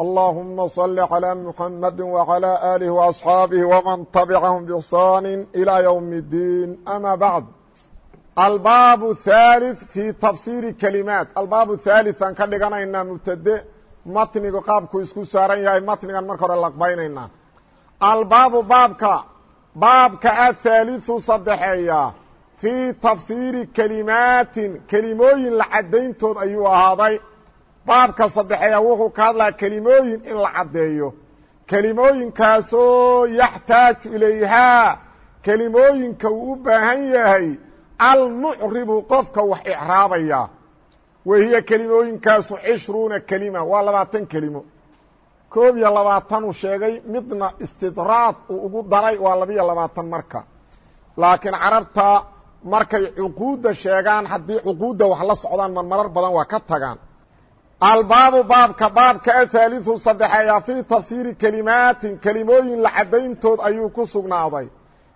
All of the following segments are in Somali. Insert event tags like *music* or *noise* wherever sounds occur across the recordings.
اللهم صل على محمد وعلى آله وأصحاabه ومن تبعهم بإحsان إلى يوم الدين أmا بعد الbاb الثالث في تفsير كلماaت الbاb الثالث aan ka dhiganaynaa مbtade matnigu qaabku isku saaran yahay matnigan marka hore laqbaynayna albaabu baabka baabka aلثاaliثu sadexeeya fيi تafsيiri kelimaatin kelimooyin la cadayntood ayuu ahaaday baabka saddexeeya wuxuu ka hadlaa kelimooyin in la caddeeyo. Kelimooyinkaasoo yaxtaaju ilayhaa kelimooyinka uu u baahan yahay almucribu qofka wax icraabaya. Wahiya kelimooyinkaasu cishruuna kelima waa labaatan kelimo. Koob iyo labaatanuu sheegay midna istidraad uu ugu daray waa labiyo labaatan marka. Laakiin carabta markay cuquudda sheegaan haddii cuquudda wax la socdaan marmarar badan waa ka tagaan albaabu baabka baabka ahaaliثu saddexeeya fii tafsiiri kelimaatin kelimooyin la caddayntood ayuu ku sugnaaday.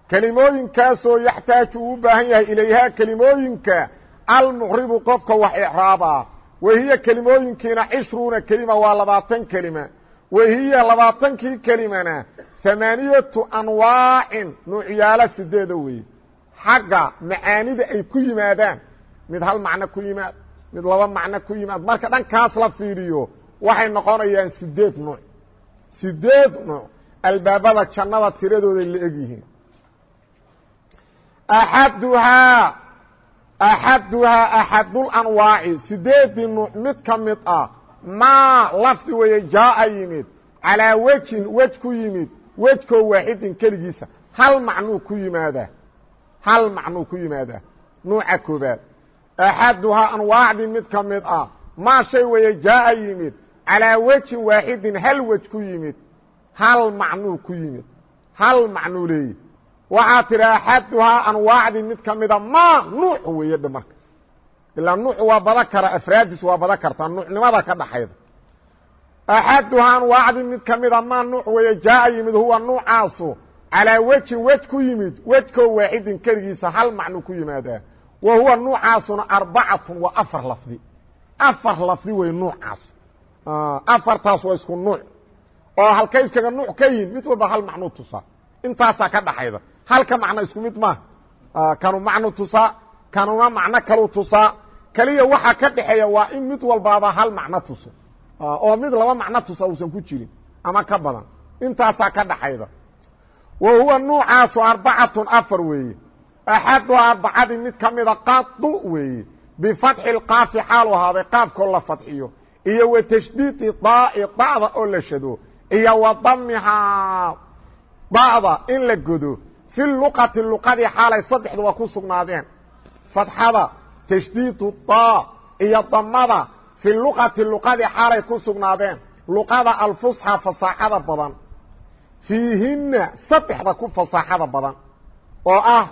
Kelimooyinkaasoo yaxtaaju uu u baahan yahay ilayhaa kelimooyinka almucribu qofka wax icraaba wahiya kelimooyinkiina cishruuna kelima waa labaatan kelima. Wahiya labaatankii kelimana hamaaniyatu anwaacin nuucyaalo sideeda weeye. Xagga macaanida ay ku yimaadaan. Mid hal macno ku yimaad mid laba macno ku yimaad. Marka dhankaas la fiiriyo waxay noqonayaan sideed nuuc sideed nuuc albaabada jannada tiradooday la eg yihiin. Axaduhaa axaduhaa axadulanwaaci sideedii nuuc mid ka mid ah maa lafdi weeye jaaa yimid calaa wejin wej ku yimid wejkoo waaxidin keligiisa. Hal macnuu ku yimaadaa? Hal macnuu ku yimaadaa? Nuuca koobaad axaduhaa anwaacdii mid ka mid ah maa shay weeye jaaa yimid calaa wejin waaxidin hal wej ku yimid hal macnuu ku yimid hal macnuu leeyi waxaa tidhi axaduhaa anwaacdii mid ka mida ma nuuc weeye dhe marka ilaa nuuc waa bada kara afraadiis waa bada kartaa nuucnimada ka dhaxayda axaduhaa anwaacdii mid ka mida ma nuuc weeye jaaa yimid huwa nuucaasu calaa wejin wej ku yimid wejkoo waaxidin keligiisa hal macnu ku yimaadaa wa huwa nuucaasuna arbacatun waa afar lafdi afar lafdi wey nuucaas afartaas waa isku nuuc oo halkay iskaga nuuc ka yihiin mid walba hal macnuu tusaa intaasaa ka dhaxayda halka macno isku mid maaha kanu macnu tusaa kanuna macno kalu tusaa keliya waxaa ka dhexeeya waa in mid walbaaba hal macno tuso oo mid laba macno tusa uusan ku jirin ama ka badan intaasaa ka dhaxayda wa huwa nuucaasu arbacatun afar weeye axaduhaa arbacadii mid ka mida qadu weeye bifatxi lqaafi xaalu ahaaday qaafkoo la fadxiyo iyo wa tashdiidi daai da'da oo la shado iyo wa damihaa da'da in la godo fi luqati luqadii xaalay saddexduba ku sugnaadeen fatxada tashdiidu daa iyo damada fi luqati luqadii xaalay ku sugnaadeen luqada alfusxa fasaaxada badan fiihinna saddexda ku fasaaxada badan oo ah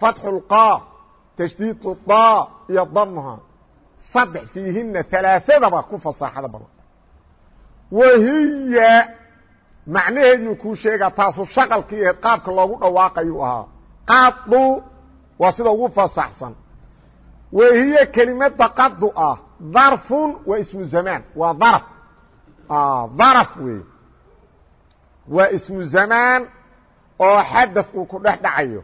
fatxu lqaa tashdiidu daa iyo damha. Saddex fiihinna alaaadaba ku fasaaxada badan. Wahiya macnaheeduu kuu sheegaa taasu shaqalkii ahayd qaabka loogu dhawaaqayuu ahaa. Qadu waa sida ugu fasaxsan. Wahiya kelimada qadu ah darfun waa ismu zamaan waa darf. Daraf wey waa ismu zamaan oo xadaf uu ku dhex dhacayo.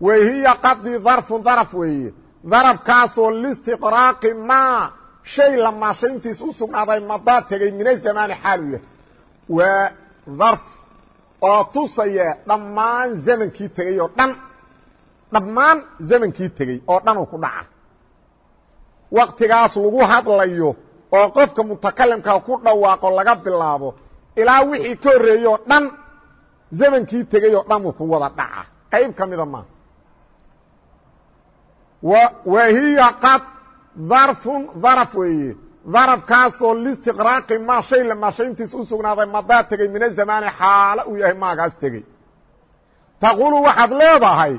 Wahiya qadii darfun daraf weeye. Darafkaasoo listiqraaqi maa shay la maashayntiis u sugnaaday madaa tegay min azamaani xaalu yahay. Waa darf oo tusaya dhammaan zamankii tegey oo dhan dhammaan zamankii tegey oo dhan uu ku dhaca. Waktigaas lagu hadlayo oo qofka mutakalimkaa ku dhawaaqo laga bilaabo ilaa wixii ka horreeyey oo dhan zamankii tegey oo dhan uu ku wada dhaca. Qayb ka mida maaha wa hiya qad darfun daraf weeye. Darafkaasoo listiqraaqi maa shay la maashayntiis u sugnaaday madaa tegey min azamaani xaalo uu yahay maagaas tegey taqulu waxaad leedahay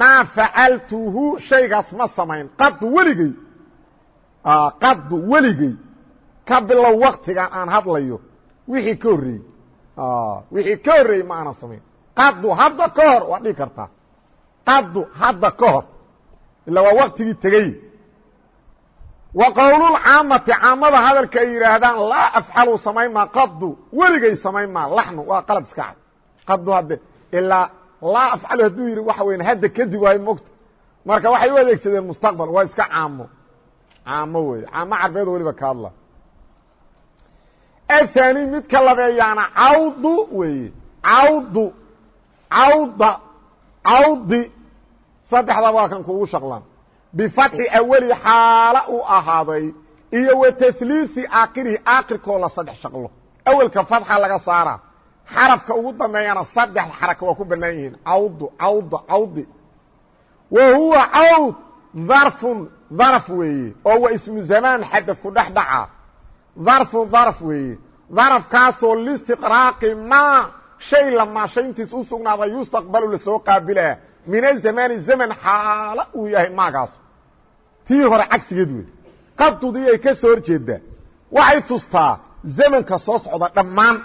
maa facaltuhu shaygaas ma samayn. Qadu weligey qadu weligey ka bilow waktigan aan hadlayo wixii ka horreeyey wixii ka horreeyey ma aanan samayn qadu hadda ka hor waad dhigi kartaa qadu hadda ka hor. Ila waa waktigii tegey. Wa qowlulcaamati caamada hadalka ay yidhaahdaan laa afcalu samayn maa qadu weligay samayn maa laxnu waa qalad iska cad. Qadu hadde ilaa laa afcalu hadduu yidhi waxa weyan hadda kadib waayo mogta marka waxay u adeegsadeen mustaqbal waa iska caamo. Caamo wey caamo carbeed weliba ka hadla athani midka labeeyaana cawdu weeye cawdu. Cawda. Cawdi. Saddexda waa kan kugu shaqlan. Bifatxi awali xaala u ahaaday iyo wa tasliisi aakhirihi aakhirkoo la saddex shaqlo. Awelka fatxa laga saara xarafka ugu dambeeyana saddex xaraka waa ku banaan yihiin. Cawdu cawda cawdi. Wa huwa cawd dharfun dharf weeye oo wa ismu zamaan xadafku dhex dhaca dharfun dharf weeye dharafkaasoo listiqraaqi maa shay lamaashayntiis u sugnaaday yustaqbalu la soo qaabilaa min azamaani zaman xaalo uu yahay maagaas. Tii hore cagsigeed wey qabdudii ay ka soo horjeedaa waxay tustaa zamanka soo socda dhammaan.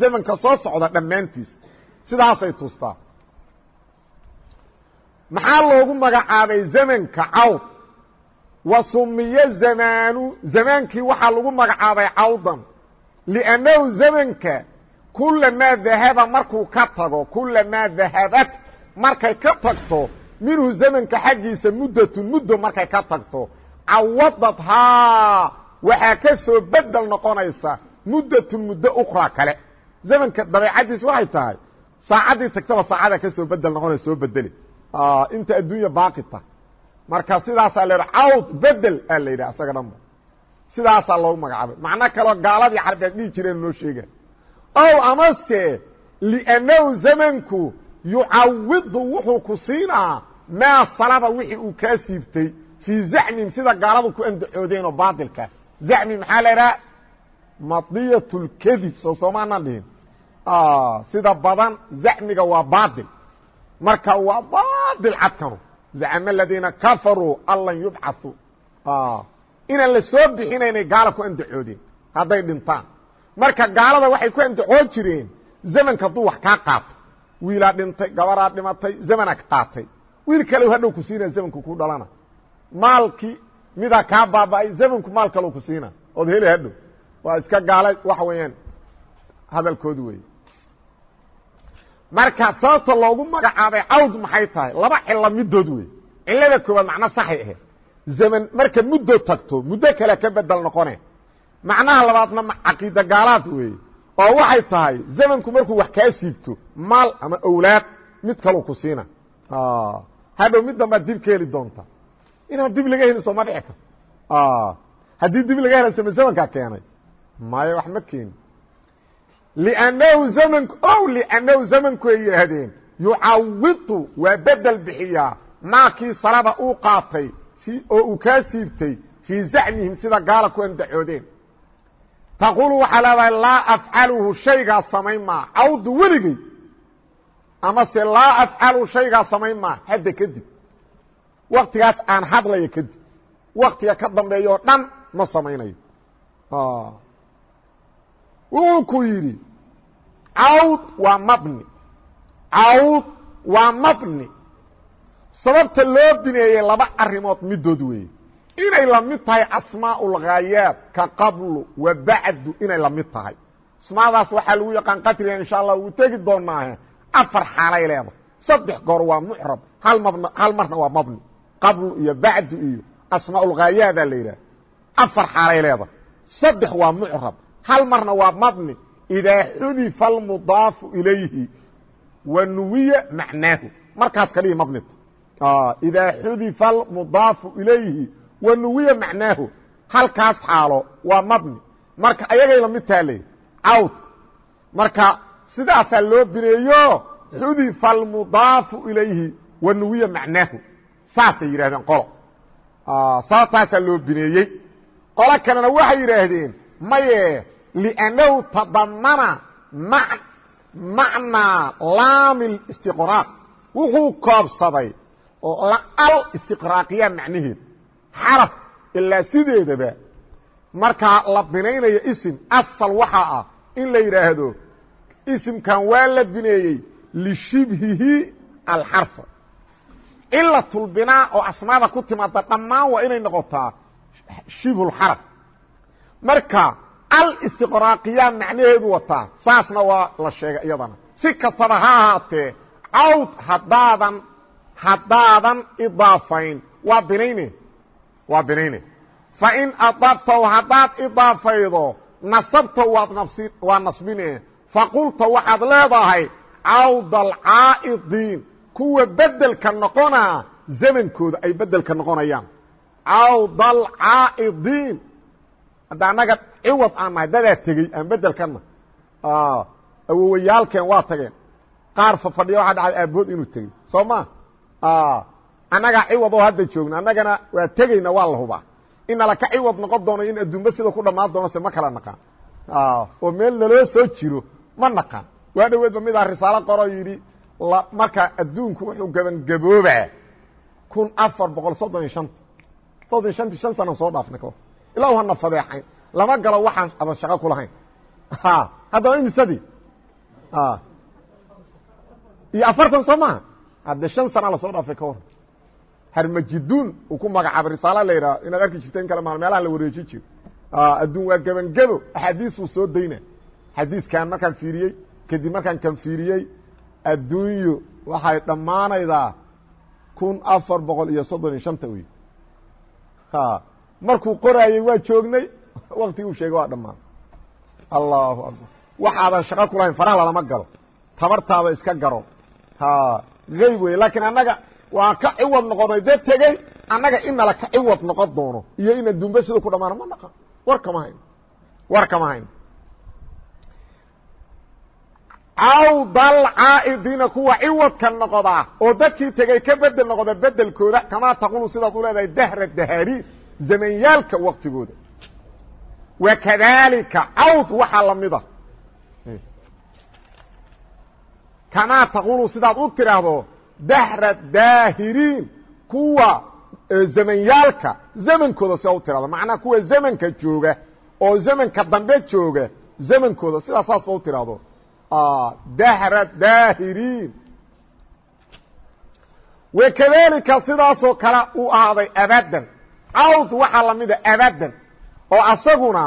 Zamanka soo socda dhammaantiis. Sidaasay tustaa. Maxaa loogu magacaabay zamanka cawd wa sumiye zamaanu zamaankii waxaa lagu magacaabay cawdan. Liannahu zamanka kulamaa dahaba markuu ka tago kulamaa dahabat markay ka tagto minhu zamanka xaggiisa muddatun muddo markay ka tagto. Cawadadhaa waxaa ka soo bedel noqonaysa muddatun muddo ukraa kale. Zamanka dabeecaddiis waxay tahay saacaddii tagtaba saacada ka soo bedel noqonaysa soo bedeli inta adduunya baaqi tahay marka sidaasaa la yidhaha cawd bedel aa la yidhaha dhanba sidaasaa loogu magacaabay. Macno kaloo gaaladii carbeed dhihi jireen noo sheega ow amase liannahu zamanku yucawidu wuxuu ku siinaa maa salaba wixii uu kaa siibtay fii zacmin sida gaaladu ku andacoodeen oo baailka zacmi maxaa la idhaha madiyat اlkadib soo soomaanan dhihin. Sida badan zacmiga waa baail marka waa baail cadkanu zacma aladiina kafaruu an lan yubcaثuu inaan la soo bixinaynay gaala ku andacoodeen hadday dhintaan marka gaalada waxay ku andacoon jireen zamanka hadduu wax kaa qaato wiilaa dhintay gabaraa dhimatay zamana qaatay wiil kale hadhow ku siina zamanku ku dhalana maalkii midaa kaa baaba'ay zamanku maal kaloo ku siina ood heli hadhow waa iska gaala waxa weeyaan hadalkoodu wey marka sababta loogu magacaabay cawd maxay tahay? Laba cilo midood wey cilada koowaad macno saxay ahayd. Zaman marka muddo tagto muddo kale ka bedel noqone. Macnaha labaadna caqiida gaalaad weeye oo waxay tahay zamanku markuu wax kaa siibto maal ama awlaad mid kaluu ku siina. Hadhow mid dambaad dib ka heli doonta. Inaan dib laga helin sooma dhici karto. Haddii dib laga hela sama zamankaa keenay maya wax ma keeni liannahu zamanku o liannahu zamanku ay yidhaahdeen yucawidu waa bedel bixiyaa maakii salaba uu qaatay oo uu kaa siibtay fii zacmihim sida gaala ku andacoodeen taquulu waxaa leedahay laa afcaluhu shaygaa samayn maa cawdu weligey amase laa afcalu shaygaa samayn maa hadda kadib waktigaas aan hadlayo kadib waktiga ka dambeeya oo dhan ma samaynayo wuxuu ku yidhi cawd waa mabni cawd waa mabni. Sababta loo bineeyey laba arrimood midood weeye. Inay la mid tahay asmaaulghaayaat ka qablu wa bacdu inay la mid tahay. Asmaadaas waxaa lagu yaqaan qadriga insha allah uu tegi doonaahe afar xaalay leedahay. Saddex goor waa mucrab hal mabn hal marna waa mabni. Qablu iyo bacdu iyo asmaaulghaayaabaa la yidhaha afar xaalay leedahay. Saddex waa mucrab hal marna waa mabni idaa xudifa almudaafu ilayhi wa nuwiya macnaahu. Markaas kaliya mabnita idaa xudifa almudaafu ilayhi wa nuwiya macnaahu. Halkaas xaalo waa mabni marka ayagay la mid taha le cawd. Marka sidaasaa loo bineeyo xudifa almudaafu ilayhi wa nuwiya macnaahu. Saasay yidhahdeen qolo. Saataasaa loo bineeyey qolo kalena waxay yidhaahdeen maye لأnنhu تضmنa معنىa laam الاstiqراaq wuxuu koobsaday al istiqraaqiya macnaheed xaraf ilaa sideedaba markaa la binaynayo isim asal waxaa ah in la yidhaahdo isimkan waa la bineeyey lishibhihi alxarfa cilatulbinaa oo asmaada ku timaada dhammaan waa inay noqotaa shibhulxaraf marka alistiqraaqiya macnaheedu wataa saasna waa la sheegay iyadana. Si kastaba ha ahaatee cawd haddaadan haddaadan idaafayn. Waa binayne waa binayne fain adaftahu haddaad idaafaydo nasabta waad nabsi waa nasbine. Faqulta waxaad leedahay cawd alcaa'idiin kuwa bedelka noqonaa zamankooda ay bedelka noqonayaan. Cawd alcaa'idiin hadda annaga ciwad aan nahay dadaa tegey aan bedelkana awowayaalkeen waa tageen. Qaar fafadhiya waxaa dhacday aabood inuu tegey. Soo ma? Annagaa ciwad oo hadda joogna annagana waa tegeyna waa la hubaa. Inala ka ciwad noqon doono in adduunba sida ku dhammaan doono se ma kala naqaan. Oo meel naloo soo jiro ma naqaan. Waa dhaweedba midaa risaalo qoroo yidhi marka adduunku wuxuu gabangaboobaa kun afar boqol soddon iyo shanta soddon iyo shanti shan sana soo dhaafnay ilaa hana fadeexayn lama galo waxaan adan shaqo ku lahayn. Haddaba imisadii iyo afartan soo maaha. Hadde shan sana la soo dhaafay ka waran harmajiduun uu ku magacaabay risaala la yidhaha inaad arki jirta kale maal meelaha la wareejin jiro adduun waa gebangebo. Axaadiisuu soo dayna xadiiskan markaan fiiriyey kadib markaan kan fiiriyey. Adduunyo waxay dhammaanaydaa kun afar boqol iyo soddon iyo shanta wey markuu qoraayey waa joognay waktigii u sheegay waa dhammaan. Allahu akbar. Waxaadan shaqo ku lahayn faraha lalama galo. Tabartaada iska garo. Ayb wey laakiin annaga waa ka ciwad noqonay dee tegey annaga inala ka ciwad noqon doono. Iyo in adduunba sida ku dhamaano ma dhaqan. War kama hayn. War kama hayn. Cawdal caa'idiina kuwa ciwadka noqdaa oo dadkii tegey ka bedel noqda bedelkooda kamaa taqulu sidaad u leedahay dahra dahariin zamanyaalka waktigooda wa kadalika cawd waxaa lamida kamaa taqulu sidaad u tiraahdo dahra daahiriin kuwa zamanyaalka zamankooda sidaad u tirahdo macnaha kuwa zamanka jooga oo zamanka dambe jooga zamankooda sidaa saas ba u tiraahdo dahra daahiriin. Wakadalika sidaasoo kale uu ahaaday abadan cawd waxaa lamida abadan oo asaguna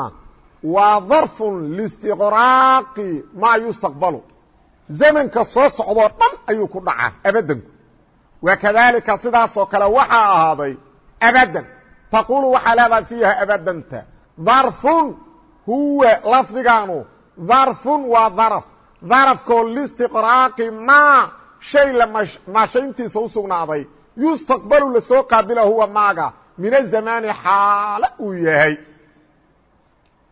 waa darfun listiqraaqi maa yustaqbalu. Zamanka soo socdoo dhan ayuu ku dhacaa abadanku wakadalika sidaasoo kale waxaa ahaaday abadan. Taqulu waxaa leedahay fiiha abadanta darfun huwa lafdigaanu darfun waa darf darafkoo listiqraaqi maa shay la maashayntiisa u sugnaaday. Yustaqbalu la soo qaabila huwa maaga min azamaani xaalo uu yahay.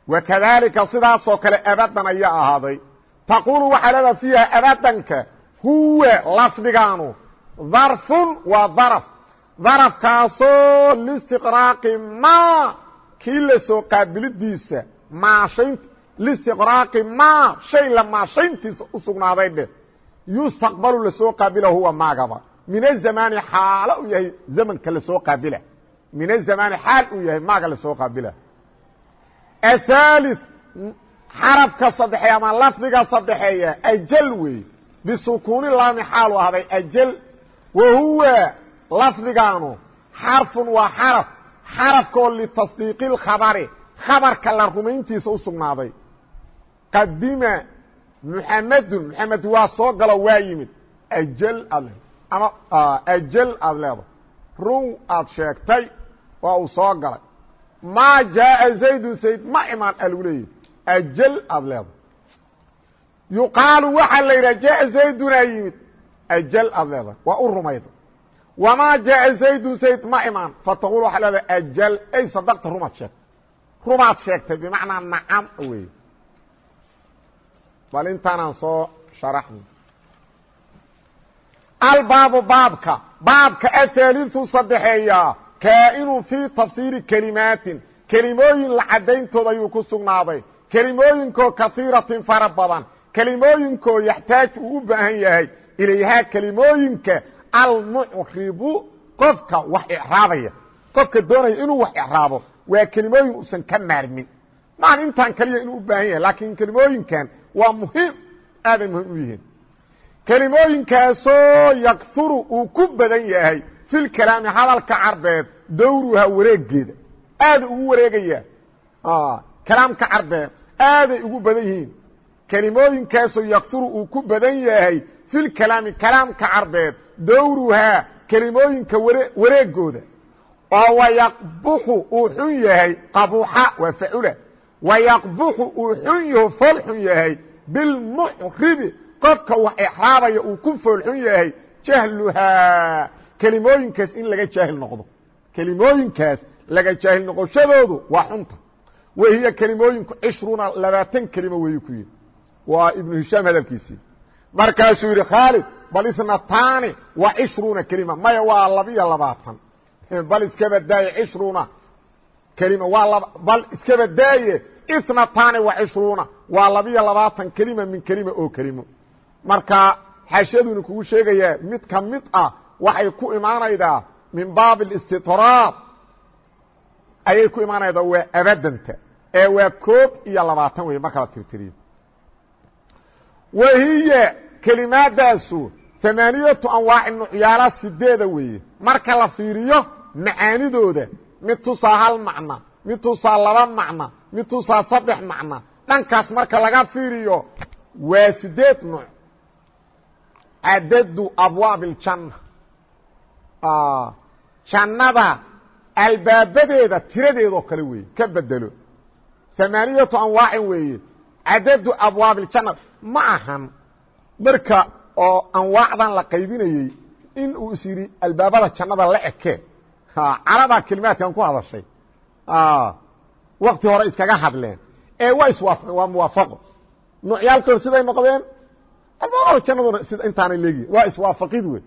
Wakadalika sidaasoo kale abadan ayaa ahaaday. Taqulu waxaa leedaha fiiha abadanka huwa lafdigaanu darfun waa daraf. Darafkaasoo listiqraaqi maa kii la soo qaabilidiisa maashaynta listiqraaqi maa shay la maashayntiisa u sugnaaday dheh. Yustaqbalu la soo qaabila huwa maagaba. Min azamaani xaalo uu yahay zamanka la soo qaabila min azamaani xaal uu yahay maaga la soo qaabila. Ahaali xarafka saddexeeya ama lafdiga saddexeeya ajal wey bisukuuni laami xaalu ahday ajal. Wa huwa lafdigaanu xarfun waa xaraf. Xarafkoo litasdiiqi اlkhabari khabarka la rumayntiisa u sugnaaday. Qadima muxamedun muxamed waa soo galo waa yimid. Ajal aad ama ajal aada leedahay. Run aad sheegtay waa uu soo galay. Maa jaaa zaydun zayd ma imaan a lagu leeyahy ajal aada leedahay. Yuqaalu waxaa la yidhaha jaaa zaydunaa yimid. Ajal aada leedahay. Waa u rumayda wamaa jaaa zaydun zayd ma imaan. Fataqul waxaa leedahay ajal. Ay sadaqta rumaad sheegtay rumaad sheegtay bimacnaa nacam wey bal intaanaan soo sharaxno. Albaabu baabka. Baabka ahaaliu saddexeeyaa kaa'inu fii tafsiiri kelimaatin kelimooyin la caddayntooda ayuu ku sugnaaday kelimooyinkoo kaiiratin fara badan. Kelimooyinkoo yaxtaaj uu u baahan yahay. Ilayhaa kelimooyinka almucribu qofka wax icraabaya. Qofka doonaya inuu wax icraabo waa kelimooyin uusan ka maarmin. Maan intaan kaliya inuu u baahan yahay laakiin kelimooyinkan waa muhiim. Aaday muhiim u yihiin. Kelimooyinkaasoo yakuru uu ku badan yahay fi kalaami hadalka carbeed dowruha wareegeeda aada ugu wareegaya. Kalaamka carbeed aaday ugu badan yihiin. Kelimooyinkaasoo yakuru uu ku badan yahay fi kalaami kalaamka carbeed dowruhaa kelimooyinka wareegooda oo wayaqbuxu uu xun yahay qabuuxa waa facula wayaqbuxu uu xun ku fool xun yahay jahluhaa kelimooyinkaas in laga jaahil noqdo. Kelimooyinkaas laga jaahil noqoshadoodu waa xunta. Wahiya kelimooyinku cishruuna labaatan kelimo weeyu ku yidhi waa ibnu hishaam hadalkiisii. Markaasuu yidhi khaalid bal isnataani wa cishruuna kelima. Maya waa labiyo labaatan. Bal iska badaaye cishruuna kelima. Waa bal iska badaaye isnataani wa cishruuna. Waa labiyo labaatan kelima min kelima oo kelimo. Marka xaashiyaduna kugu sheegayaa mid ka mid ah waxay ku imaanaydaa min baab اstiطraab ayay ku imaanaydaa waa abadanta ee waa koob iyo labaatan wey marka la tirtiriyo wahiya kelimaadaasu amaaniyatu anwaaci nucyaala sideeda weeye marka la fiiriyo macaanidooda mid tusaa hal macna mid tusaa laba macna mid tusaa saddex macna dhankaas marka laga fiiriyo waa sideed nuuc cadadu abwaab اljanna jannada albaabadeeda tiradeedoo kale weeye ka bedelo amaaniyatu anwaacin weeye cadadu abwaab اljanna ma ahan marka oo anwaacdan la qaybinayey in uu is albaabada jannada la eke caradaa kelimaadkan ku hadashay wakti hore iskaga hadleen ee waa iswaa waa muwaafaqo nuucyaalkood siday noqdeen albaabada jannaduna sida intaanay leegihin waa iswaafaqid wey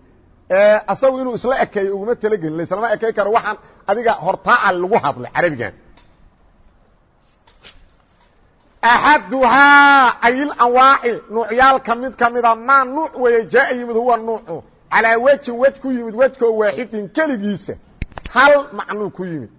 asagu inuu isla ekeeyo uguma talagelin laislama ekey karo waxaan adiga hortaaca lagu hadlay carabigan axaduhaa aylanwaaci nuucyaalka mid ka mida maa nuuc weeye jaa yimid huwa nuucu calaa wejin wej ku yimid wejkoo waaxidin keligiisa hal macnuu ku yimid.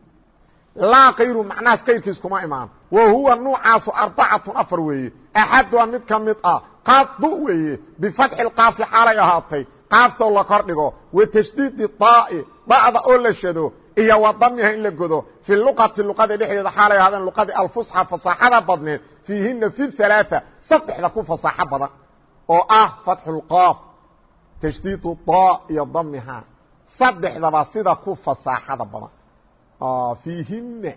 Laa kayru macnahaas kayrkiis kuma imaan. Wa huwa nuucaasu arbacatun afar weeye axaduhaa mid ka mid ah qadu weeye bifatxi lqaafi xaalay ahaatay qaaftoo la kor dhigo wa tashdiidi daa'i da'da oo la shado iyo wa damiha in la godo. Fi luqati luqada dhexdeeda xaalay ahaadeen luqadii alfusxa fasaaxada badneed fiihina fi halaaثa saddexda ku fasaaxo badan oo ah fatxu tashdiidu daa iyo damiha saddexdaba sida ku fasaaxada badan. Fiihina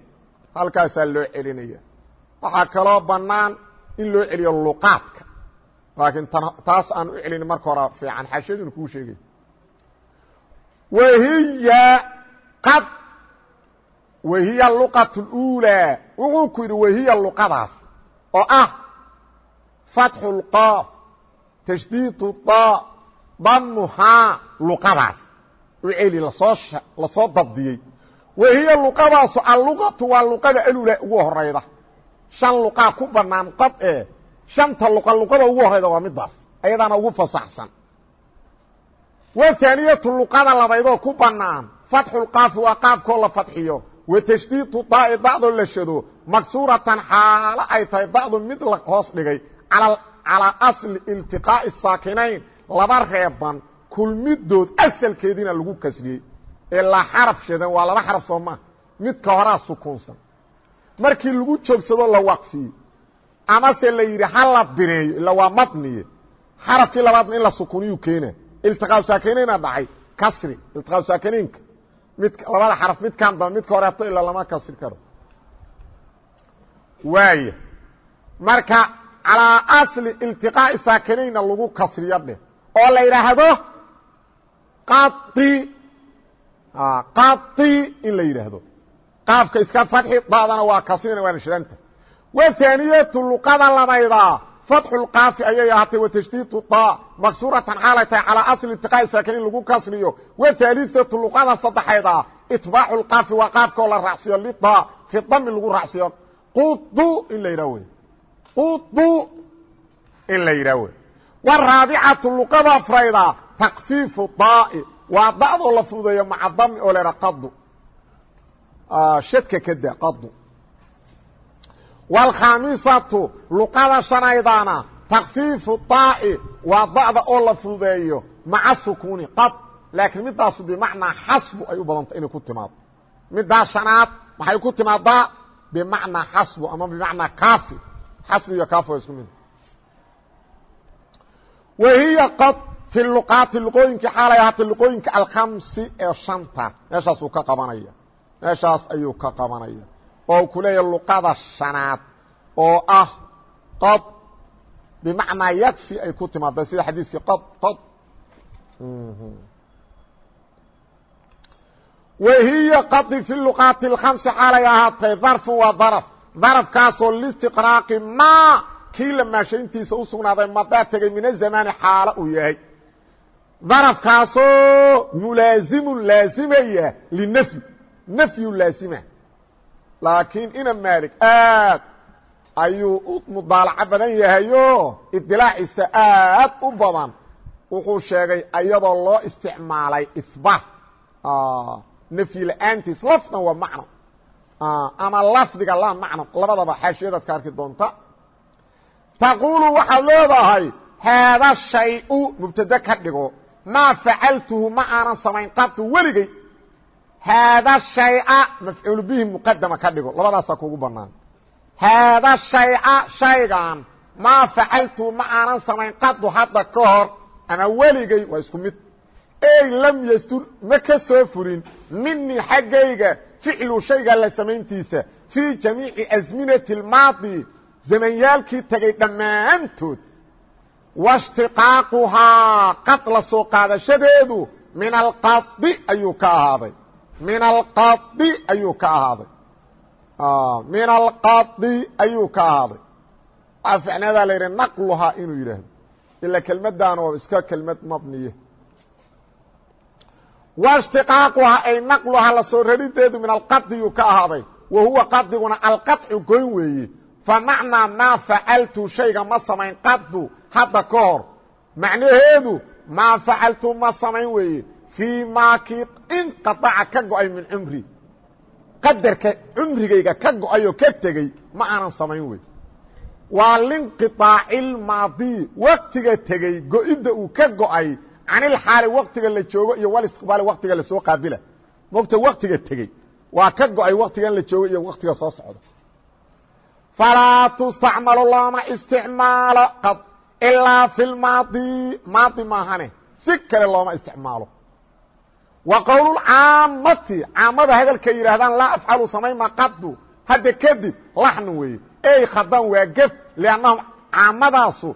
halkaasaa loo celinaya waxaa kaloo bannaan in loo celiyo luqaadka laakiin taas aan u celin marka hore fiican xaashiyaduna kuu sheegay wahiya qad wahiya luqat اlأuulىa wuxuu ku yidhi wahiya luqadaas oo ah fatxu اlqaaf tashdiid daa damuhaa luqadaas u celi lasoo lasoo dabdiyey wahiya luqadaasu alluqatu waa luqada alula ugu horayda shan luqaa ku banaan qad ee shanta luqa luqada ugu horayda waa midaas ayadaana ugu fasaxsan. Wa haaniyatu luqada labaydoo ku banaan fatxu lqaafi waa qaafkoo la fadxiyo wa tashdiidu daai dacdoo la shado. Maksuuratan xaalo ay tahay dacdu mid la hoos dhigay. Calaa asli iltiqaa'i saakinayn laba reeban kulmidood asalkeediina lagu kasriyey ee la xaraf shadan waa laba xaraf soo maa midka horaa sukuunsan. Markii lagu joogsado la waqfiyey amase la yidhi ha la bineeyo ila waa madniye in la sukuniyu keena iltiqaa saakinayna dhacay kasri iltiqaa saakiniinka. Mid labada xaraf midkaan daba midka horeeto ilaa lama kasri karo. Waaya marka calaa asli iltiqaa'i saakinayna lagu kasriyo dheh oo la yidhaahdo qai qai in la yidhaahdo. Qaafka iska fadxi dadana waa kasrina waana shidanta وثانiyة luqada labaydaa فaتxu الqaafi ayay ahaatay وتشhdيid daa maksuuratan xaalay tahay calىa aصli itiqاaءi saakiniin lagu kasriyo وثaaliثaةu luqada saddexaydaa iطbaaxu الqaafi waa qaafkoo la raacsiyo lidaa fi dami lagu raacsiyo qudu in la yidhah wey qudu in la yidhah wey waraabicatu luqada afrayda takfiifu daai waa da'doo la fududeeyo maca dami oo leha qadu shadka kada qadu wاlkhamisatu luqada shanaydana takfiifu daai waa da'da oo la fududeeyo maca sukuni qad laakiin midaasu bimacnaa xasbu ay u badanta inay ku timaado midaa shanaad maxay ku timaadaa bimacnaa xasbu ama bimacnaa kaafi xasbi iyo kaafi waa isku mid wahiya qad fi luqaati luqooyinkii xaalay ahaatay luqooyinka alkhamsi ee shanta meeshaasuu ka qabanaya oo ku leeyahay luqada shanaad oo ah qad bimacnaa yakfi ay ku timaada sida xadiiskii qad qad. Wahiya qadi fi luqaati اlkhamsi xaalay ahaatay darfu waa darf darafkaasoo listiqraaqi ma kii la maashayntiisa u sugnaaday madaa tegay min azamaani xaalo uu yahay. Darafkaasoo mulaazimun laazimaya linafyi nafyu laazima laakiin ina maalik aad ayuu u mudaalaco badan yahayo idilaaciisa aad u badan. Wuxuu sheegay iyadoo loo isticmaalay isbaat nafyi la'aantiis lafdan waa macno. Ama lafdiga la macno. Labadaba xaashiyadaad ka arki doonta. Taquulu waxaad leedahay haada shay-u mubtade ka dhigo. Maa facaltuhu ma aanan samayn qatu weligay haada shayca mafcuul bihi muqadama ka dhigo labadaasaa kugu banaan haada shayca shaygan maa facaltuhu ma aanan samayn qadu hadda ka hor ama weligay waa isku mid ey lam ystur ma ka soo furin minii xaggayga ficlu shayga la samayntiisa fii jamiici asminati اlmaadi zamanyaalkii tegay dhammaantood washtiqaaquhaa qad la soo qaadashadeedu min alqadi ayuu ka ahaaday min alqadi ayuu ka ahaaday. Min alqadi ayuu ka ahaaday. Waxaa ficnaadaa la yidhi naqluhaa inuu yidhaahdo. Ila kelmaddan oo iska kelmad mabniye. Washtiqaaquhaa ay naqluhaa la soo rarideedu min alqadi yuu ka ahaaday. Wa huwa qadiguna alqaطcu goyn weeye. Famacnaa maa facaltu shayga ma samayn qadu hadda ka hor. Macnaheedu maa facaltu ma samayn weeye fii maakii inqaaca ka go'ay min cumri qadarka cumrigayga ka go'ayoo ka tegey ma aanan samayn wey waa linqiطaaci lmaadiyi waktiga tegey go-idda uu ka go'ay can ilxaali waktiga la joogo iyo walistiqbaali waktiga la soo qaabila mogta waktiga tegey waa ka go'ay waktigan la joogo iyo waktiga soo socda falaa tustacmalu looma isticmaalo ilaa fi lmaadi maadi maahane si kale looma isticmaalo wa qowlulcaamati caamada hadalkay yidhaahdaan laa afcalu samayma qadu hadda kadib laxni weeye. Ey khadan waa gef liannahum caamadaasu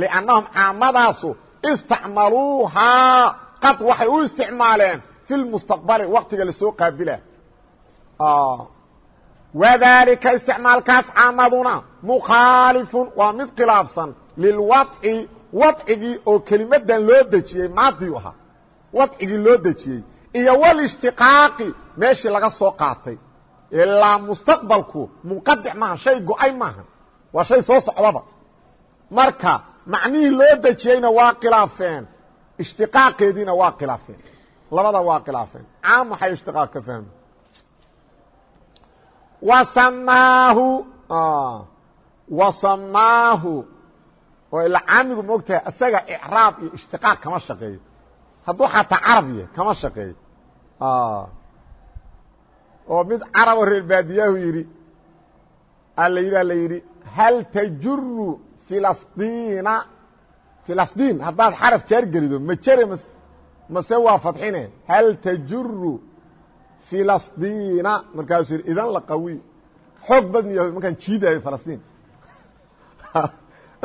liannahum caamadaasu istacmaluuhaa qad waxay u isticmaaleen fi lmustaqbali waktiga la soo qaabila wadalika isticmaalkaas caamaduna mukhaalifun waa mid khilaafsan lilwadci wadcigii oo kelimadan loo dejiyey maadiyu ahaa wadcigii loo dejiyey? Iyo walishtiqaaqi meeshii laga soo qaatay. Ilaa mustaqbalku munqadic maaha shay go'ay maaha. Waa shay soo socdaba. Marka macnihii loo dejiyeyna waa khilaafeen. Ishtiqaaqeediina waa khilaafeen. Labada waa khilaafeen. Caam maxay ishtiqaaq ka fahmi. Wasamaahu wasamaahu. Oo ila caamigu moogtahay isaga icraab iyo ishtiqaaq kama shaqeeyo hadduu xataa carabiya kama shaqeeyo oo mid carabo reer baadiyahu yidhi ala yidhi la yidhi hal tajuru filasطiina filasطiin haddaad xaraf jaar gelido ma jere m mase waa fadxine hal tajuru filasطiina markaasuu yidhi idan la qawiy xoog badni yahay markaan jiidaayo falastiin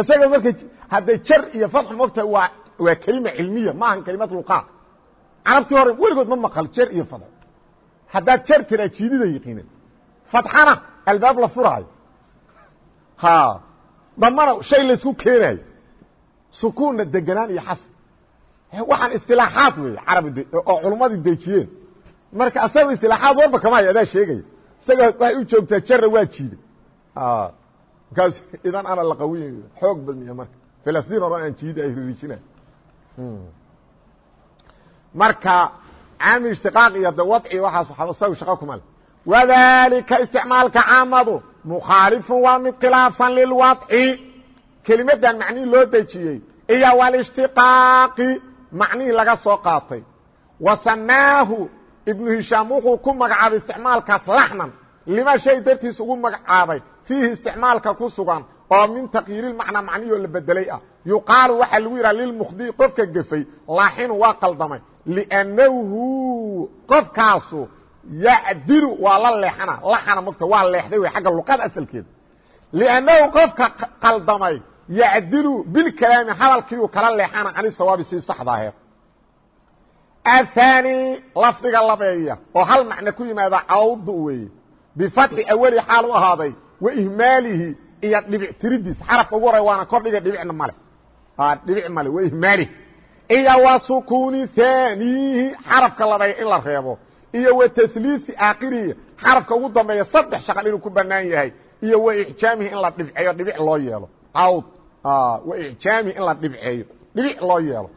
isaga *laughs* marka hadday jar iyo fadx mogta waa waa kelima cilmiya maahan kelimad luqaa carabtii hore weligood ma maqal jar iyo fadx haddaad jar tiraa jiidida yiqiina fadxana albaab la furaayo. Ha damana shay laysku keenaayo. Sukuunna deganaan iyo xasb waxaan istilaaxaad weeye carabi oo culummadii dejiyeen. Marka asaga istilaaxaad warba kamaayo adaa sheegaya. Isaga waxay u joogtaa jara waa jiida markaas idan ana laqawiy xoog badniya marka. Filistiin o dhan aan jiida ay ririjina marka caami ishtiqaaq iyo de wadci waxaas isaga shaqo kuma le wadalika isticmaalka caamadu mukhaalifun waa mid khilaafsan lilwadci kelimadan macnihii loo dejiyey iyo walishtiqaaqi macnihii laga soo qaatay. Wa ibnu hishaam wuxuu ku magacaabay isticmaalkaas laxnan. Lima shay dartiis ugu magacaabay. Fiihi isticmaalka ku sugan oo min taqyiirilmacnaa macnihii la bedelay ah. Yuqaalu waxaa lagu yidhaha lilmukhdi qofka gefay laaxinu waa qaldamay. Liannahu qofkaasu yacdilu waa la leexana. Laxana mogta waa leexday wey agga luqada asalkeeda. Liannahu qofka qaldamay yacdilu bilkalaami hadalkiiu kala leexana cani sawaabi si saxda aheed. Athani lafdiga labeeya oo hal macno ku yimaada cawdu weeye. Bifatxi awali xaal u ahaaday wa ihmaalihi iyo dhibic tiridiis xarafka ugu horay waana kordhiga dhibicna male. Dhibic male wa ihmaalihi iyo wa sukuuni haanihi xarafka labeeya in la reebo. Iyo wa tasliisi aakhirihi xarafka ugu dambeeya saddex shaqal inuu ku banaan yahay. Iyo wa ixjaamihi in la dhibceeyo dhibic loo yeelo. Cawd. Wa ixjaamihi in la dhibceeyo dhibic loo yeelo.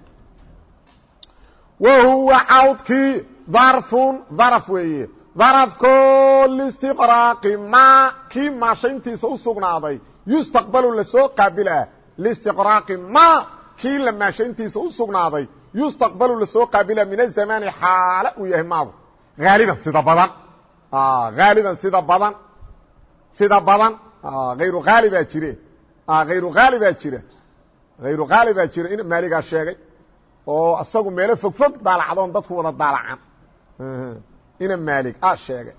Wa huwa cawdkii darfun daraf weeye darafko listiqraaqi ma kii maashayntiisa u sugnaaday yustaqbalu la soo qaabilaa listiqraaqi ma kii la maashayntiisa u sugnaaday yustaqbalu la soo qaabila min azamaani xaale uu yahay maagu haaliban sida badan. Haaliban sida badan. Sida badan. Hayru haali baa jire. Hayru haali baa jira hayru haali baa jira in maaligaa sheegay. Oo isagu meelo fogfog daalacdoon dadku wada daalacan ina maalig a sheegay.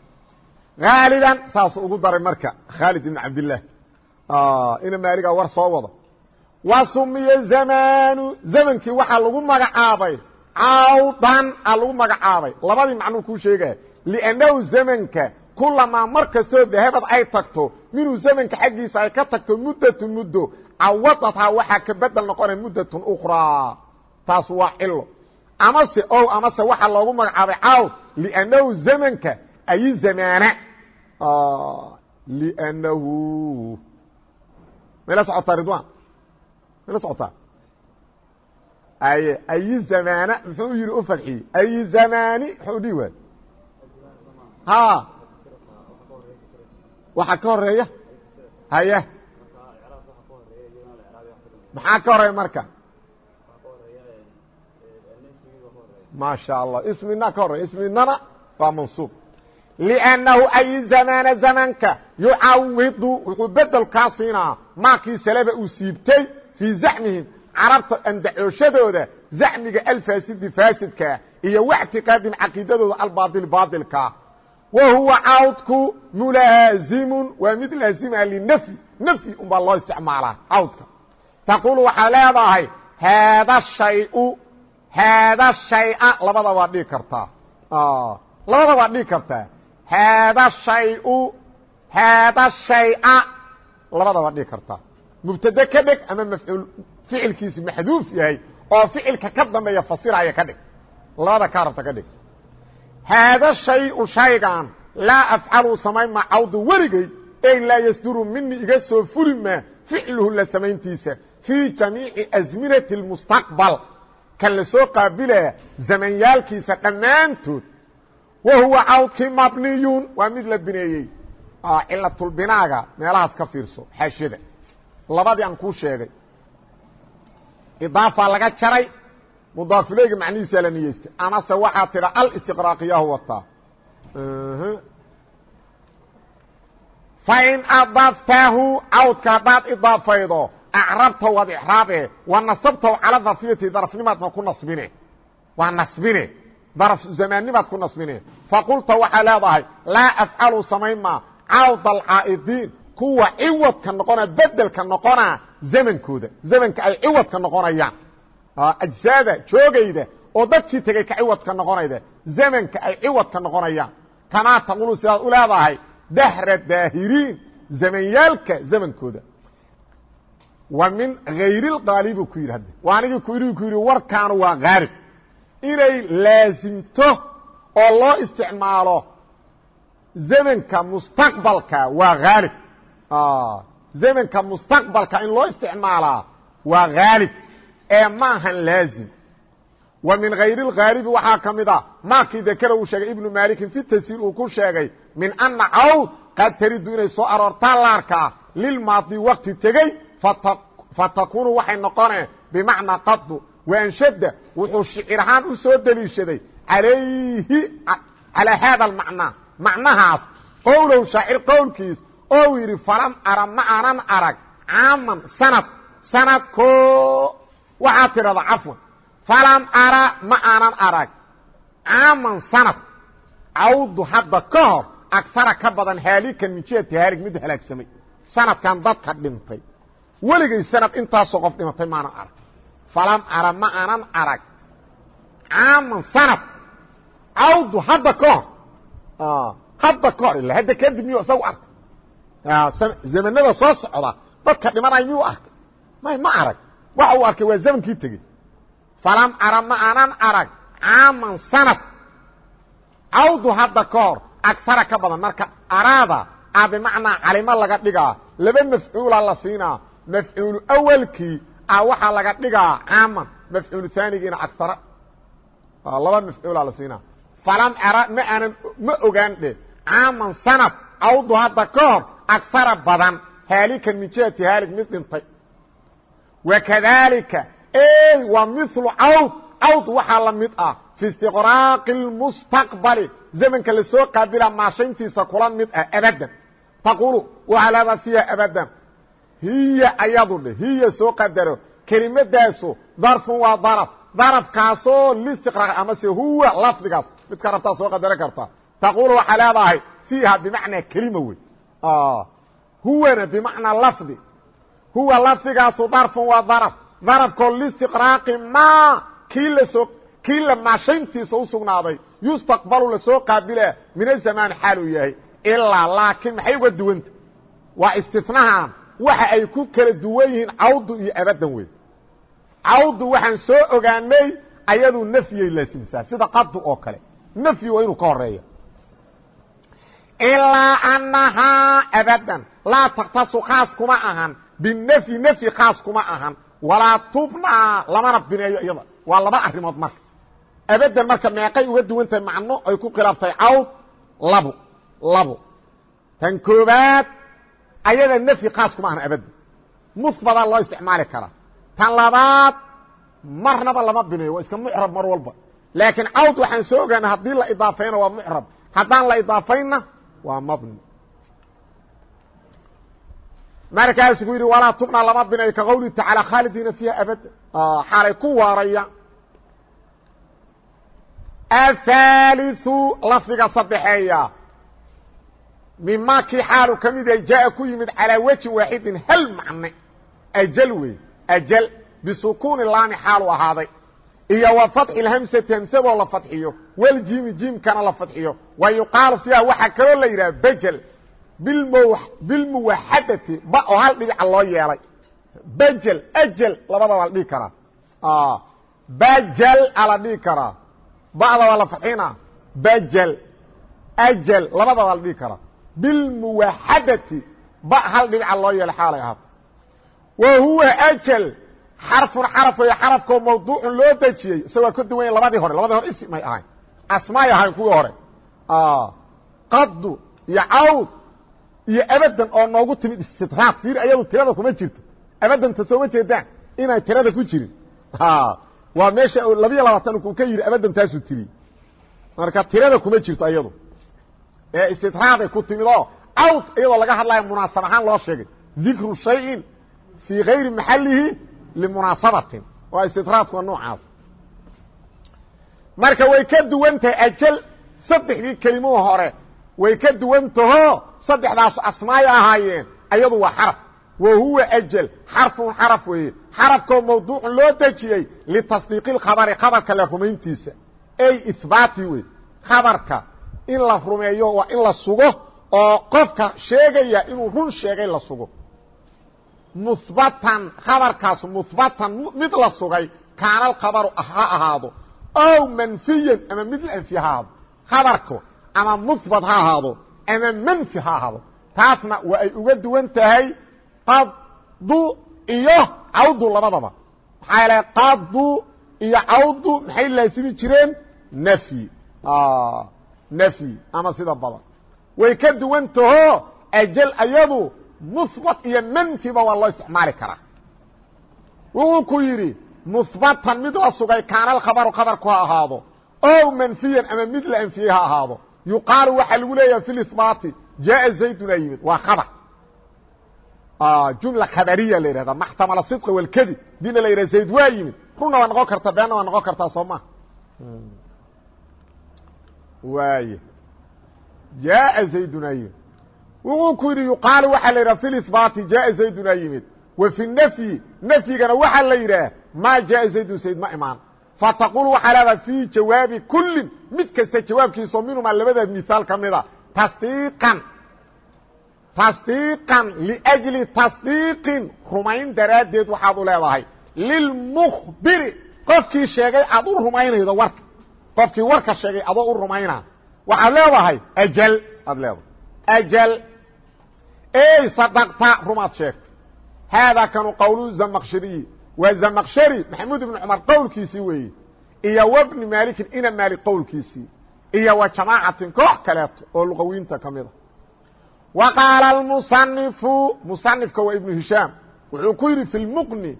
Haaliban saas ugu daray marka khaalid ibn cabdillaah. Ina maaliga war soo wado. Wa sumiya zamanu zamankii waxaa lagu magacaabay cawdan a lagu magacaabay. Labadii macnuu kuu sheegaya liannahu zamanka kulamaa mar kastoo dahabad ay tagto minuu zamanka xaggiisa ay ka tagto muddatun muddo cawadadhaa waxaa ka bedel noqonaya muddatun ukhraa. Taas waa cilo amase o amase waxaa loogu magacaabay cawd liannahu zamanka ay zamaana liannahu mayla socotaa ridwan mayla socotaa aye ay zamaana muxuu yihi u fadxiyey ay zamani muxuu dhihi waay ha waxaa ka horreeya haya maxaa ka horreeya marka ma sha allah ismina ka horey isminana waa mansuub لأnnahu ay zamaana zamanka yucawidu wuxuu bedel kaa siinaa maakii salaba uu siibtay fii zacmihim carabta andacooshadooda zacmiga alfaasidi faasidkaa iyo wاctiqaadin caqiidadooda albaail baailkaa wa huwa cawdku mulaazimun waa mid laazima linfyi nfyi un baa loo isticmaalaa cawdka taqulu waxaa leedahay haada shayu haada shaya labada waa dhigi kartaa labada waa dhigi kartaa haada shayu haada shaya labada waa dhigi kartaa mubtade ka dhig ama mafcuul ficilkiisi maxduuf yahay oo ficilka ka dambeeya fasiraya ka dhig labada kaa rabta ka dhig haada shayu shaygan laa afcalu samayn ma cawdu weligay ey laa yasduru mini iga soo fuli maa ficluhu la samayntiisa fii jamiici asminati اlmustaqbal kan la soo qaabilaya zamanyaalkiisa dhammaantood wa huwa cawdkii mabniyun waa mid la bineeyey. Cilatulbinaaga meelahaas ka fiirso xaashiyada labadii aan kuu sheegay. Idaafa laga jaray mudaafileyga macnihiisaa la niyeystay amase waxaa tidha alistiqraaqiyahu wataa. Fain adaftahu cawdka haddaad idaafaydo acrabta waad icraabe wa nasabtahu cala darfiyati darafnimaadna ku nasbine waa nasbine daraf zamaannimaad ku nasbine faqulta waxaa leedahay laa afcalu samayn maa cawda alcaa'idiin kuwa ciwadka noqona bedelka noqona zamankooda zamanka ay ciwadka noqonayaan ajsaada joogayda oo dadkii tegey ka ciwadka noqonayda zamanka ay ciwadka noqonayaan kamaa taqulu sidaad u leedahay dahra daahiriin zamanyaalka zamankooda wa min hayr اqaalibu ku yidhi hadde waa anigii ku ku yidhi warkaanu waa haalib inay laasimto oo loo isticmaalo zamanka mustaqbalka waa haalib zamanka mustaqbalka in loo isticmaalaa waa haalib ee maahan laazim. Wa min hayri اhaalibi waxaa ka mid a maakii uu sheegay ibnu malikin fi tasiil uu ku sheegay min ana cawd qad taridu inay soo aroortaa laarkaa lilmaadi wakti tegey fatakunu waxay noqoneen bimacnaa qadu waanshada wuxuu shicir ahaan u soo deliishaday alayhi calaa haada almacnaa. Macnahaas qowlow shaacir qowlkiis ou yidhi falam ara ma aanan arag caaman sanad sanadko waxaa tidhahda cafwan falam ara ma aanan arag caaman sanad. Cawdu hadda ka hor agsara ka badan haalikan min jihati haalig mid halaagsamay. Sanadkan dadka dhintay weligay sanad intaasoo qof dhimatay maanan arag. Falam ara ma aanan arag. Caaman sanad. Cawdu hadda ka hor. Hadda ka hor ila hadda kadib miyuu isagu arkay? Zamanada soo socda dadka dhimanaya miyuu arkay? May ma arag. Waxa uu arkay waa zamankii tegey. Falam ara ma aanan arag. Caaman sanad. Cawdu hadda ka hor agara ka badan. Marka araada a bimacnaa calimo laga dhigaa laba mafcuula la siinaa mafcuulu awalkii a waxaa laga dhigaa caaman mafcuulu haanigiina agara laba mafcuula la siinaa. Falam ara ma aanan ma ogaan dhe caaman sanad cawdu hadda ka hor agara badan. Haalikan min jihati haalik mid dhintay. Wakadalika waa milu cawd cawd waxaa la mid ah fi istiqraaqi اlmustaqbali zamanka la soo qaabila maashayntiisa kula mid ah abadan. Taqulu waxaa leedaa fiiha abadan hiya ayadu dhe hiya soo qadaro. Kelimadaasu darfun waa daraf. Darafkaasoo listiqraaq amase huwa lafdigaas midka rabtaa soo qadaro karta. Taqulu waxaa leedahay fiiha bimacnaa kelima wey huwana bimacnaa lafdi. Huwa lafdigaasu darfun waa daraf. Darafkoo listiqraaqi ma kii la soo kii la maashayntiisa u sugnaaday yustaqbalu la soo qaabila min azamaan xaaluu yahay ilaa laakiin maxay uga duwanta? Waa istinahan waxa ay ku kala duwan yihiin cawdu iyo abadan wey cawdu waxaan soo ogaanay ayadu nafyay laasimsaa sida qadu oo kale. Nafyi waa inuu ka horreeya ilaa annahaa abadan laa takhtasu khaas kuma ahan binafyi nafyi khaas kuma ahan. Walaa tubnaa lamana bineeyo iyada. Waa laba arrimood marka. Abadan marka meeqay uga duwan tahay macno ay ku khilaaftahay cawd labo labo tan koobaad ayada nafyi khaas kuma ahan abadan musbadaa loo isticmaali karaa tan labaad marnaba lama bineeyo waa iska mucrab mar walba. Laakiin cawd waxaan soo ogaana haddii la idaafayna waa mucrab. Haddaan la idaafaynna waa mabni. Markaasuu ku yidhi walaa tubna lama binayo ka qawlihi tacaala khaalidiina fiiha abada xaalay ku waaraya. Ahaaliu lafdiga saddexeeya mima kii xaalu ka mid yahay jaa ku yimid calaa wejin waaxidin hal macne. Ajal wey ajal. Bisukuuni laami xaalu ahaaday. Iyo wa fatxi hamsati hamsadoo la fadxiyo waljimi jimkana la fadxiyo wa yuqaalu fiiha waxaa kaloo la yidhaha bejel bilmuwaxadati ba oo hal dhibica loo yeelay. Bejel ajel labada waa la dhihi karaa. Bajel a la dhihi karaa. Ba'da waa la fadxina bajel ajel labada waa la dhihi karaa bilmuwaxadati ba hal dhibica loo yeelay xaalay ahaato wa huwa ajel xarfun xaraf weeye xarafkoo mawduucun loo dejiyey isagoo ka duwan ya labadii hore labadii hore ismay ahayn asmaay ahayn kuwii hore qadu iyo cawd iyo abadan oo noogu timid istidraad fiir ayadu tirada kuma jirto abadanta sooma jeedaan inay tirada ku jirin waa meesha labiyo labaatan ku ka yidhi abadan taasuu tiriyey marka tirada kuma jirto ayadu ee istidraaday ku timid cawd iyadoo laga hadlayo munaasab ahaan loo sheegay. Dikru shayin fii gayri maxalihi limunaasabatin. Waa istidraadku waa noocaas. Marka way ka duwan tahay ajal saddexdii kelimo hore. Way ka duwan taho saddexdaas asmaay ahaayeen. Ayadu waa xaraf. Wa huwa ajal. Xarfun xaraf weeye. Xarafkoo mawduucun loo dejiyey litasdiiqi lkhabari khabarka la rumayntiisa. Ay ihbaati wey khabarka in la rumeeyo waa in la sugo oo qofka sheegaya inuu run sheegay la sugo. Muhbatan khabarkaas muhbatan mid la sugay kaana alkhabaru ha ahaado. Ow manfiyan ama mid la anfiye ha ahaado. Khabarku ama muhbat ha ahaado ama manfi ha ahaado. Taasna waa ay uga duwan tahay qadu iyo cawdu labadaba. Maxaa yeele qadu iyo cawdu maxay laasimi jireen? Nafyi nafyi ama sida badan. Way ka duwan taho ajal ayadu muhbat iyo manfiba waa loo isticmaali karaa. Wuxuu ku yidhi muhbatan mid la sugay kaana alkhabaru khabarku ha ahaado. Ow manfiyan ama mid la anfiyey ha ahaado. Yuqaalu waxaa lagu leeyaha fi lihbaati jaaa zaydun a yimid. Waa khabar. Jumla khabariya la yihahda maxtamala sidqa walkadib dina la yidhah zayd waa yimid. Runna waa noqon kartaa beenna waa noqon kartaa soo maha waay jaaa zaydun a yimid. Wuxuu ku yidhi yuqaalu waxaa la yidhaha fi lihbaati jaaa zaydun a yimid. Wa fi nafyi nafyigana waxaa la yidhaah maa jaaa zaydun zayd ma imaan. Fataqul waxaa leedaha fii jawaabi kullin. Mid kasta jawaabkiisao minhumaa labada mihaal ka mida tasdiiqan. Tasdiiqan liajli tasdiiqin. Rumayn daraaddeed waxaad u leedahay. Lilmukhbiri qofkii sheegay aad u rumaynaydo warka qofkii warka sheegay adoo u rumaynaa waxaad leedahay ajal. Aad leedahay. Ajal. Ey sadaqta rumaad sheegtay haadaa kanu qowlu zamaqshariyi waa zamaqshari maxamuud ibnu cumar qowlkiisii weeye iyo wabni maalikin ina maalik qowlkiisii iyo wa jamaacatin koox kaleeto oo luqawiinta ka mida wa qaala almusanifu musanifka waa ibnu hishaam. Wuxuu ku yidhi fi lmuqni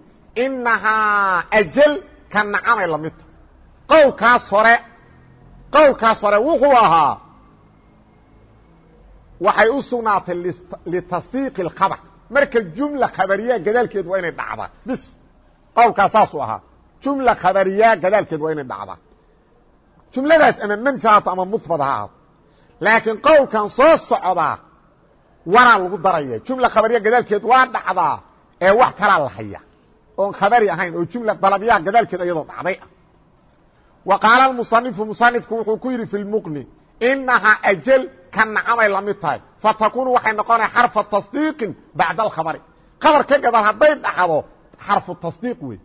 inahaa ajal ka nacamay la midta qowlkaas hore qowlkaas hore wuxuu ahaa waxay u sugnaatay litasdiiqi اkhabr marka jumla khabariya gadaalkeed waa inay dhacdaa. Bis. Qowlkaas saasuu ahaa. Jumla khabariya gadaalkeed waa inay dhacdaa. Jumladaas ama manfi ama mufrad ha ahaato laakiin qowlkan soo socdaa waraa lagu daraya jumla khabariya gadaalkeed waa dhacdaa ee wax kalaa la haya oon khabari ahayn oo jumla dalabyaa gadaalkeed iyadoo dhacday. ah qaala musanifu musanifku wuxuu ku yidhi fi lmuqni inahaa ajal ka nacamay la mid tahay fatakunu waxay noqonaya xarfa tasdiiqin bacda alkhabari khabar ka gadaal hadday dhacdo xarfu tasdiiq wey.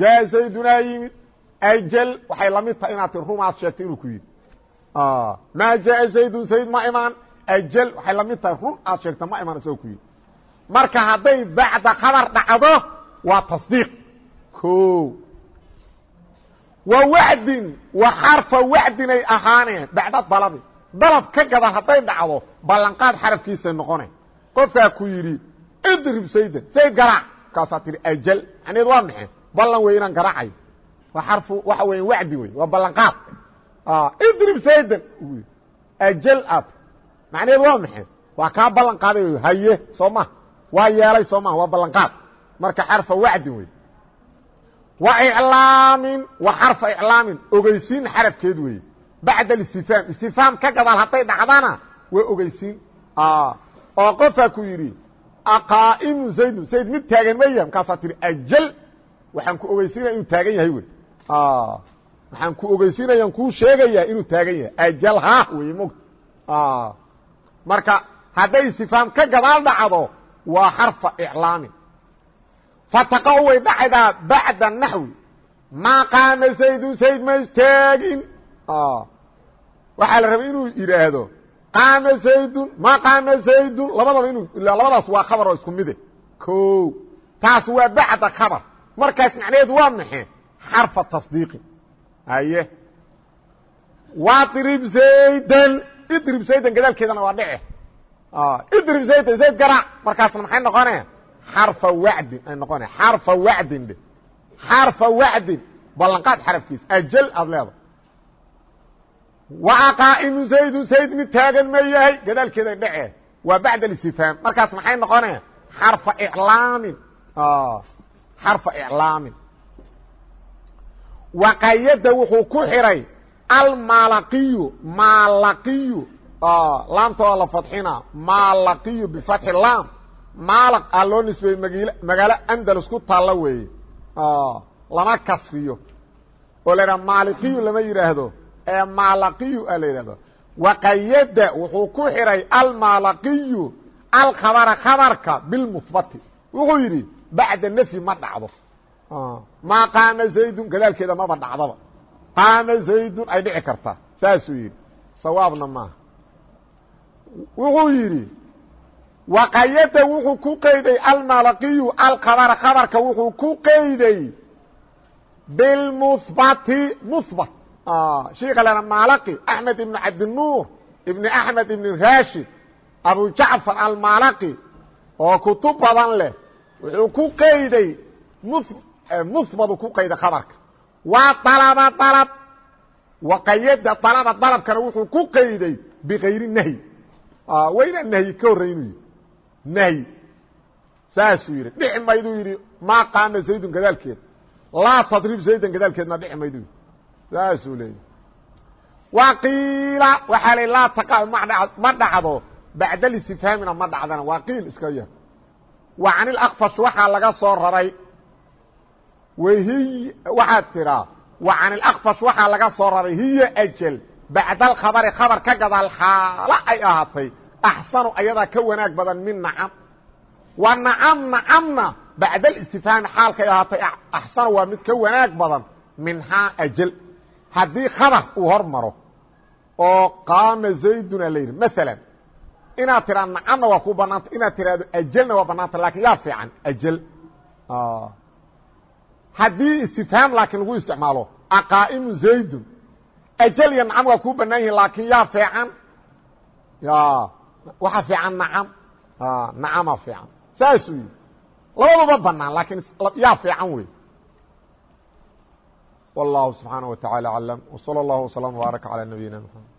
Jaa zaydunaa yimid ajal waxay la mid tahay inaad ti rumaad sheegtay inuu ku yidhi. Maa jaa zaydun zayd ma imaan ajal waxay la mid tahay run aad sheegta ma imaan isagoo ku yidhi. Marka hadday bacda khabar dhacdo waa tasdiiq. O wa wacdin wa xarfa wacdinay ahaaneen bacda dalabi dalab ka gada hadday dhacdo ballanqaad xarafkiisay noqona qofkaa ku yidhi idrib saydan sayd garaac. Markaasaa tihi ajal macneed waa maxe ballan wey inaan garaacayo waa xarfu waxa weya wacdi wey waa ballanqaad. Idrib saydan ajal aad macneed waa maxe waa kaa ballan qaaday haye soo maha waa yeelay soo maha waa ballanqaad. Marka xarfa wacdin wey wa xarfa iclaamin. Ogeysiin xarafkeed weeye. Bacda istifhaam istifhaam ka gadaal hadday dhacdana waa ogeysiin oo qofaa ku yidhi aqaa'imu zaydun. Zayd mid taagan ma yahay markaasaa tihi ajal. Waxaan ku ogeysiinaya inuu taagan yahay wey waxaan ku ogeysiinayaan kuu sheegayaa inuu taagan yahay. Ajal ha wey mota marka hadday istifhaam ka gadaal dhacdo waa xarfa iclaamin fataqo way dhacaydaa bacda naxwi maa qaama zaydun zayd ma istaagin waxaa la rabay inuu yidhaahdo qaama zaydun ma qaama zaydun labadaba inuu labadaas waa khabar oo isku mide o taas waa bacda khabar markaas macnaheedu waa maxe xarfa tasdiiqi haye wadrib zaydan idrib zaydan gadaalkeedana waa dhice idrib zaydan zayd garaac markaasna maxay noqone xarfa wacdin ay noqona xarfa wacdin dhe xarfa wacdin ballanqaad xarafkiisa ajal aad leedahay. Wa qaa'imu zaydun zayd mid taagan ma yahay. Gadaalkeeda dhece waa bacd اlistifhaam markaas maxay noqonaya xarfa laamin xarfa iclaamin. Ah, Waqayada wuxuu ku xiray almaalaqiyu maalaqiyu ah, laamta waa la fadxina maalaqiyu bifatxi laam maalaq aa loo nisbeeyey magl magaalo andalus ku taalla weeye. Lama kasriyo oo la idhaha maaliqiyu lama yidhaahdo ee maalaqiyu a la yidhahdo waqayada wuxuu ku xiray almaalaqiyu alkhabara khabarka bilmuhbati wuxuu yidhi bacda nafyi ma dhacdo. Maa qaama zaydun gadaalkeeda maba dhacdaba qaama zaydun ay dhici kartaa saasuu yidhi. Sawaabna maaha. Wuxuu yidhi waqayada wuxuu ku qeyday almalaqiyu alkhabara khabarka wuxuu ku qeyday bilmuhbati muhbat sheika lena malaqi axmed ibn cabdinuur ibn axmed ibn rashid abu jacfar almalaqi oo kutub badan leh wuxuu ku qeyday muhbatu ku qeyday khabarka. Waa dalaba dalab waqayada dalaba dalabkana wuxuu ku qeyday bikayri nahyi. Waa inaan nahyi ka horraynu nahyi saasuu yidhi dhici mayduu yidhi maa qaama zaydun gadaalkeed? Laa tadrib zaydan gadaalkeedna dhici maydu yidhi. Saasuu leeyay wa qiila waxaa la laa taqac ma dhacdo. Bacda listifhaamina ma dhacdana. Waa qiil iska yar. Wa can ilakfash waxaa laga soo raray. Wahiy waxaad tiraa wa can ilakfash waxaa laga soo raray hiya ajal. Bacda alkhabari khabar ka gadaal xaalo ay ahaatay axsanu ayadaa ka wanaag badan min nacam wa nacam nacamna bacd اlistifhaami xaalkay ahaatay axsanu waa mid ka wanaag badan minhaa ajal haddii khabar uu hor maro oo qaama zayduna la yidhi maala inaad tiraa nacamna waa ku banaanta inaad tiraahdo ajalna waa banaanta laakiin yaa fiican ajal haddii istifhaam laakiin lagu isticmaalo aqaa'imu zaydun ajal iyo nacam waa kuu banaan yihiin laakin yaa fiican waxa fiican nacam nacama fiican saasuu yidhi labaduba banaan laakiin yaa fiican wey والله سبحانه وتعالى أعلم وصلى الله وسلم وبارك على نبينا محمد